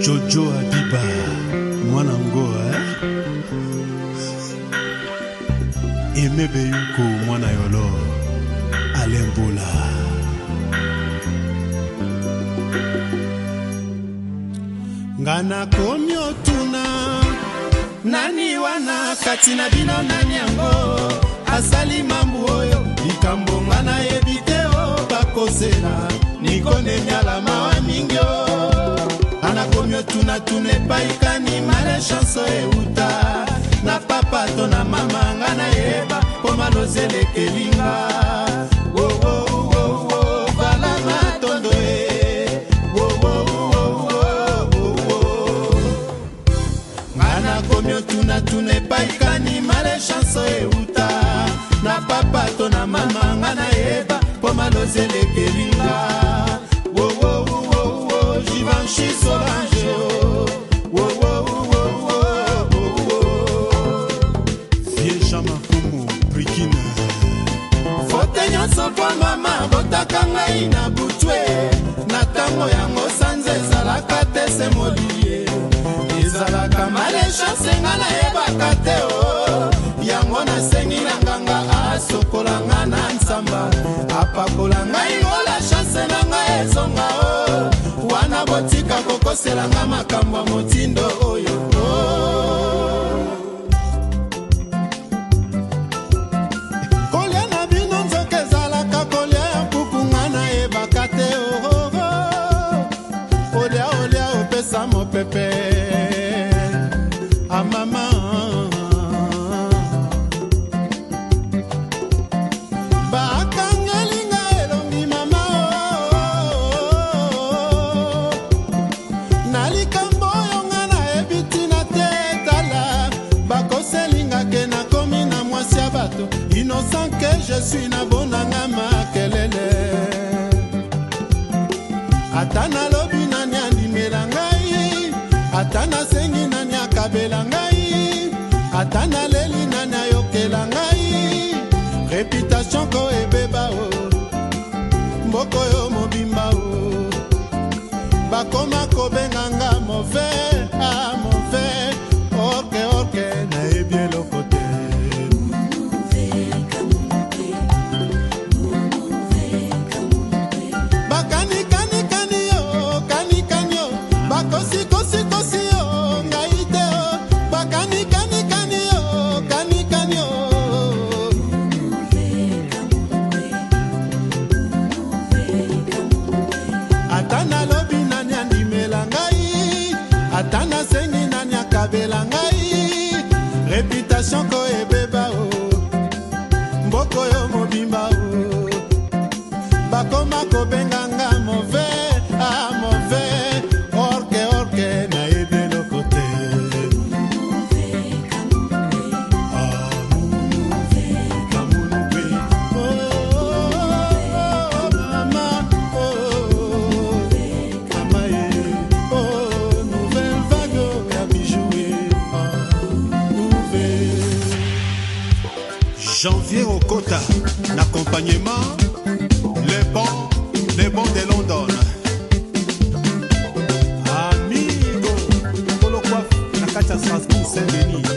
Jojo Adiba mwana ngoa eh? emebeghị yuko mwana yolo Alembola Ngana komyo otuna Nani wana kati na bino nani yango Asali mambu oyo Likambo ngana yebite o bakosela kondeni alama wa mingi o anakomi otunatuna epai kani mala chanse euta na papa to na mama nga nayeba mpo malozi elekelinga e. tunatuna epai kani male chanse euta na papa to na mama nga nayeba mpo malozi elekelinga nasopwa mama botaka ngai na butwe na ntango yango sanza ezalaka te se molili ezalaka malechance nga nayebaka te o oh. yango nasengi na nganga asokola nga na nsamba apakola ngai ngola chance na ngai ezonga o oh. wana botika kokoselanga makambo ya motindo oyo oh. pẹpẹ àmàmà. Ah, bàkàngẹ́lìngà elongi màmá o oh. na likambo oyo nga nayebi ntina te tala bakoselinga ke nakomi na mwasi ya bato innocent ke je suis na bon ata nasengi nani akabela ngai ata naleli nani ayokela ngai reputation ko ebeba o mboka oyo mobimba o bakoma kobenga nga move kosepela ngai reputation ko ebeba o mboka oyo mobimba o bakoma kobenga janvier au Kota, l'accompagnement, les bons, les bons de London. Amigo, Polo Coiffe, passe Strasbourg, Saint-Denis.